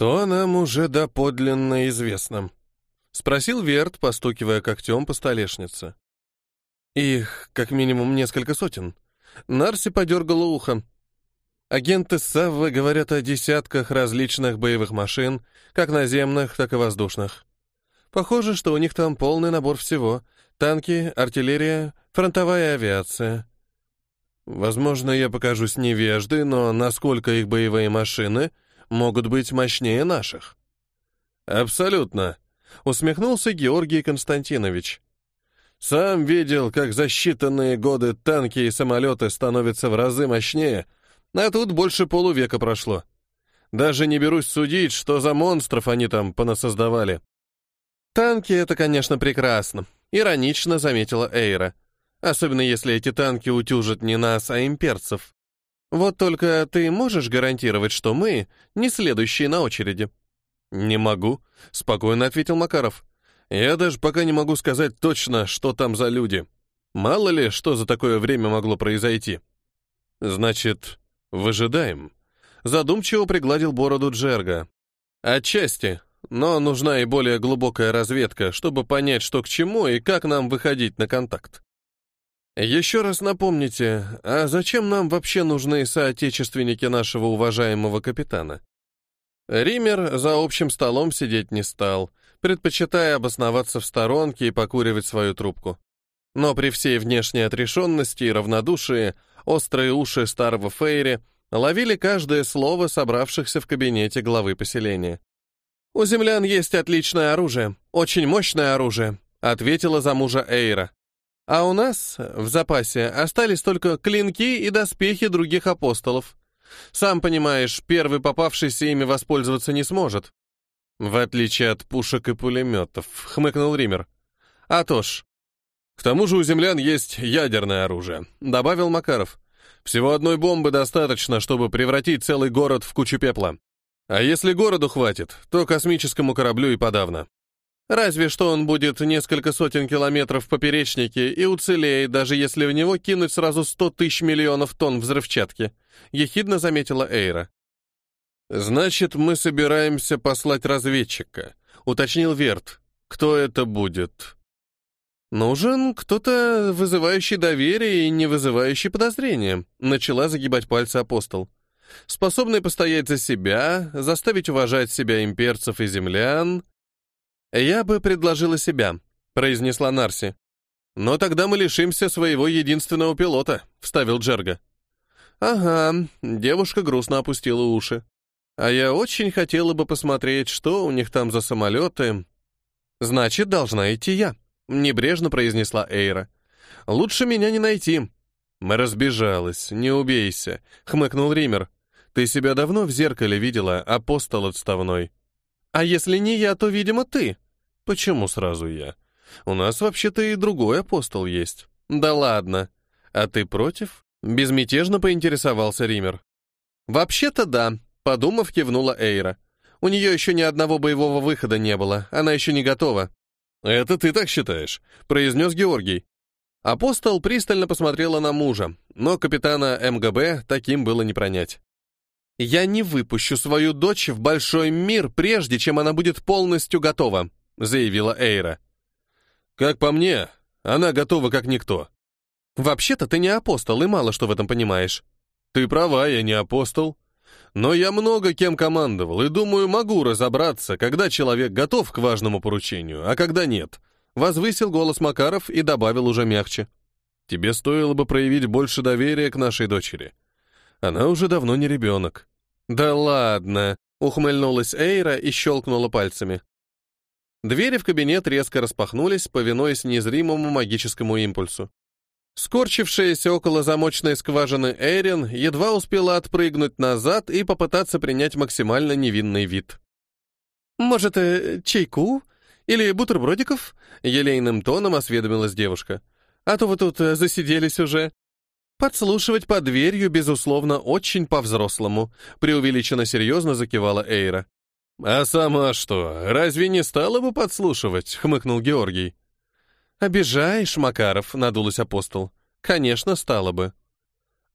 «Что нам уже доподлинно известно?» — спросил Верт, постукивая когтем по столешнице. «Их как минимум несколько сотен». Нарси подергала ухо. Агенты Саввы говорят о десятках различных боевых машин, как наземных, так и воздушных. Похоже, что у них там полный набор всего. Танки, артиллерия, фронтовая авиация. Возможно, я покажусь невеждой, но насколько их боевые машины могут быть мощнее наших? Абсолютно, усмехнулся Георгий Константинович. Сам видел, как за считанные годы танки и самолеты становятся в разы мощнее, а тут больше полувека прошло. Даже не берусь судить, что за монстров они там понасоздавали. Танки — это, конечно, прекрасно, иронично заметила Эйра. Особенно если эти танки утюжат не нас, а имперцев. Вот только ты можешь гарантировать, что мы не следующие на очереди? Не могу, спокойно ответил Макаров. Я даже пока не могу сказать точно, что там за люди. Мало ли, что за такое время могло произойти. Значит, выжидаем. Задумчиво пригладил бороду Джерга. Отчасти, но нужна и более глубокая разведка, чтобы понять, что к чему и как нам выходить на контакт. Еще раз напомните, а зачем нам вообще нужны соотечественники нашего уважаемого капитана? Ример за общим столом сидеть не стал, предпочитая обосноваться в сторонке и покуривать свою трубку. Но при всей внешней отрешенности и равнодушии острые уши старого Фейри ловили каждое слово собравшихся в кабинете главы поселения. «У землян есть отличное оружие, очень мощное оружие», ответила за мужа Эйра. «А у нас в запасе остались только клинки и доспехи других апостолов. Сам понимаешь, первый попавшийся ими воспользоваться не сможет. В отличие от пушек и пулеметов, хмыкнул Ример. А то ж. К тому же у землян есть ядерное оружие, добавил Макаров. Всего одной бомбы достаточно, чтобы превратить целый город в кучу пепла. А если городу хватит, то космическому кораблю и подавно. Разве что он будет несколько сотен километров в поперечнике и уцелеет, даже если в него кинуть сразу сто тысяч миллионов тонн взрывчатки, ехидно заметила Эйра. «Значит, мы собираемся послать разведчика», — уточнил Верт. «Кто это будет?» «Нужен кто-то, вызывающий доверие и не вызывающий подозрения», — начала загибать пальцы апостол. «Способный постоять за себя, заставить уважать себя имперцев и землян». «Я бы предложила себя», — произнесла Нарси. «Но тогда мы лишимся своего единственного пилота», — вставил Джерга. «Ага», — девушка грустно опустила уши. А я очень хотела бы посмотреть, что у них там за самолеты. Значит, должна идти я, небрежно произнесла Эйра. Лучше меня не найти. Мы разбежалась, не убейся, хмыкнул Ример. Ты себя давно в зеркале видела, апостол отставной. А если не я, то, видимо, ты. Почему сразу я? У нас вообще-то и другой апостол есть. Да ладно. А ты против? Безмятежно поинтересовался Ример. Вообще-то да, Подумав, кивнула Эйра. У нее еще ни одного боевого выхода не было, она еще не готова. «Это ты так считаешь», — произнес Георгий. Апостол пристально посмотрела на мужа, но капитана МГБ таким было не пронять. «Я не выпущу свою дочь в большой мир, прежде чем она будет полностью готова», — заявила Эйра. «Как по мне, она готова как никто». «Вообще-то ты не апостол и мало что в этом понимаешь». «Ты права, я не апостол. Но я много кем командовал и, думаю, могу разобраться, когда человек готов к важному поручению, а когда нет. Возвысил голос Макаров и добавил уже мягче. Тебе стоило бы проявить больше доверия к нашей дочери. Она уже давно не ребенок. Да ладно, ухмыльнулась Эйра и щелкнула пальцами. Двери в кабинет резко распахнулись, повинуясь незримому магическому импульсу. Скорчившаяся около замочной скважины Эрин едва успела отпрыгнуть назад и попытаться принять максимально невинный вид. «Может, э, чайку? Или бутербродиков?» — елейным тоном осведомилась девушка. «А то вы тут э, засиделись уже». Подслушивать под дверью, безусловно, очень по-взрослому, преувеличенно серьезно закивала Эйра. «А сама что, разве не стала бы подслушивать?» — хмыкнул Георгий. «Обижаешь, Макаров», — надулась апостол. «Конечно, стало бы».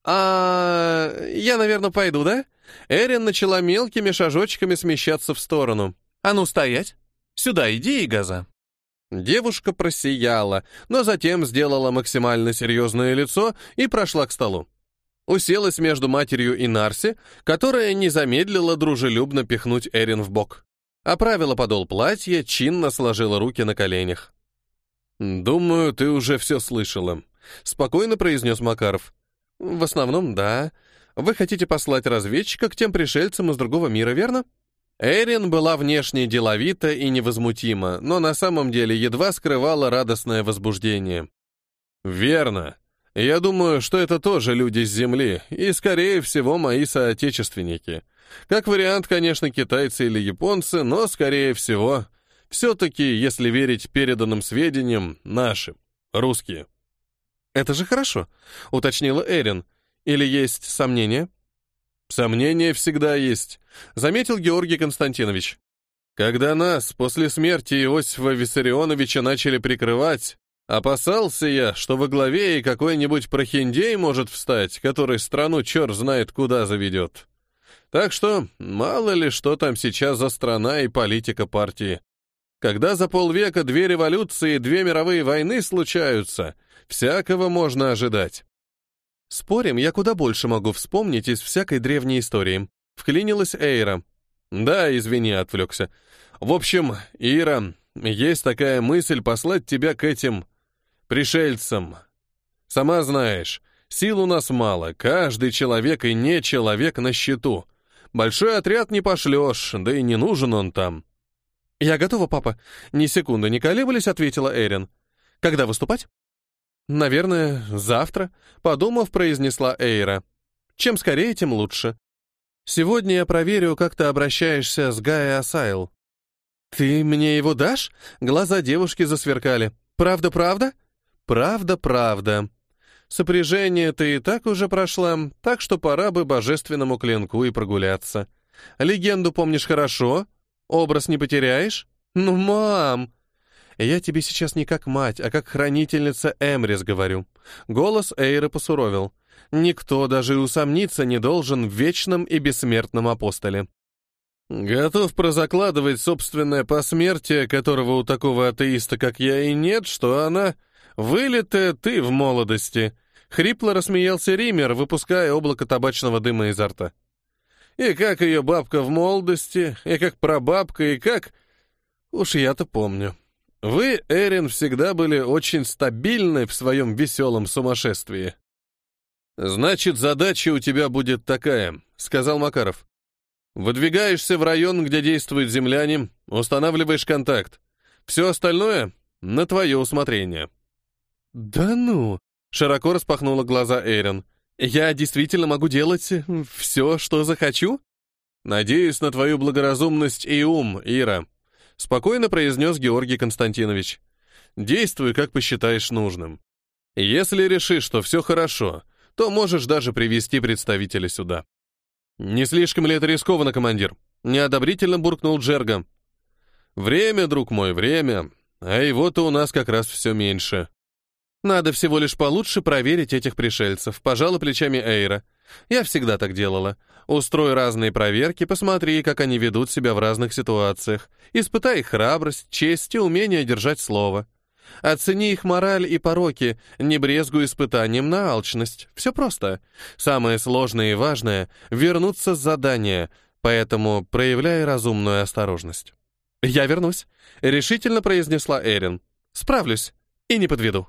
«А... я, наверное, пойду, да?» Эрин начала мелкими шажочками смещаться в сторону. «А ну, стоять! Сюда иди, и газа!» Девушка просияла, но затем сделала максимально серьезное лицо и прошла к столу. Уселась между матерью и Нарси, которая не замедлила дружелюбно пихнуть Эрин в бок. Оправила подол платья, чинно сложила руки на коленях. «Думаю, ты уже все слышала», — спокойно произнес Макаров. «В основном, да. Вы хотите послать разведчика к тем пришельцам из другого мира, верно?» Эрин была внешне деловита и невозмутима, но на самом деле едва скрывала радостное возбуждение. «Верно. Я думаю, что это тоже люди с Земли, и, скорее всего, мои соотечественники. Как вариант, конечно, китайцы или японцы, но, скорее всего, все-таки, если верить переданным сведениям, наши, русские». «Это же хорошо», — уточнила Эрин. «Или есть сомнения?» «Сомнения всегда есть», — заметил Георгий Константинович. «Когда нас после смерти Иосифа Виссарионовича начали прикрывать, опасался я, что во главе и какой-нибудь прохиндей может встать, который страну черт знает куда заведет. Так что мало ли что там сейчас за страна и политика партии. Когда за полвека две революции и две мировые войны случаются, всякого можно ожидать. Спорим, я куда больше могу вспомнить из всякой древней истории. Вклинилась Эйра. Да, извини, отвлекся. В общем, Ира, есть такая мысль послать тебя к этим пришельцам. Сама знаешь, сил у нас мало, каждый человек и не человек на счету. Большой отряд не пошлешь, да и не нужен он там. «Я готова, папа». Ни секунды не колебались, ответила Эрин. «Когда выступать?» «Наверное, завтра», — подумав, произнесла Эйра. «Чем скорее, тем лучше. Сегодня я проверю, как ты обращаешься с Гая Асайл». «Ты мне его дашь?» Глаза девушки засверкали. «Правда, правда?» «Правда, правда. Сопряжение ты и так уже прошла, так что пора бы божественному клинку и прогуляться. Легенду помнишь хорошо? Образ не потеряешь? Ну, мам!» Я тебе сейчас не как мать, а как хранительница Эмрис говорю. Голос Эйры посуровил. Никто даже и усомниться не должен в вечном и бессмертном апостоле. Готов прозакладывать собственное посмертие, которого у такого атеиста, как я, и нет, что она вылитая ты в молодости. Хрипло рассмеялся Ример, выпуская облако табачного дыма изо рта. И как ее бабка в молодости, и как прабабка, и как... Уж я-то помню. Вы, Эрин, всегда были очень стабильны в своем веселом сумасшествии. Значит, задача у тебя будет такая, сказал Макаров. Выдвигаешься в район, где действуют земляне, устанавливаешь контакт. Все остальное — на твое усмотрение. Да ну! Широко распахнула глаза Эрин. Я действительно могу делать все, что захочу? Надеюсь на твою благоразумность и ум, Ира, спокойно произнес Георгий Константинович. Действуй, как посчитаешь нужным. Если решишь, что все хорошо, то можешь даже привести представителя сюда. Не слишком ли это рискованно, командир? Неодобрительно буркнул Джерга. Время, друг мой, время. А его-то у нас как раз все меньше. Надо всего лишь получше проверить этих пришельцев, пожала плечами Эйра. Я всегда так делала. Устрой разные проверки, посмотри, как они ведут себя в разных ситуациях. Испытай их храбрость, честь и умение держать слово. Оцени их мораль и пороки, не брезгуй испытанием на алчность. Все просто. Самое сложное и важное — вернуться с задания, поэтому проявляй разумную осторожность. «Я вернусь», — решительно произнесла Эрин. «Справлюсь и не подведу».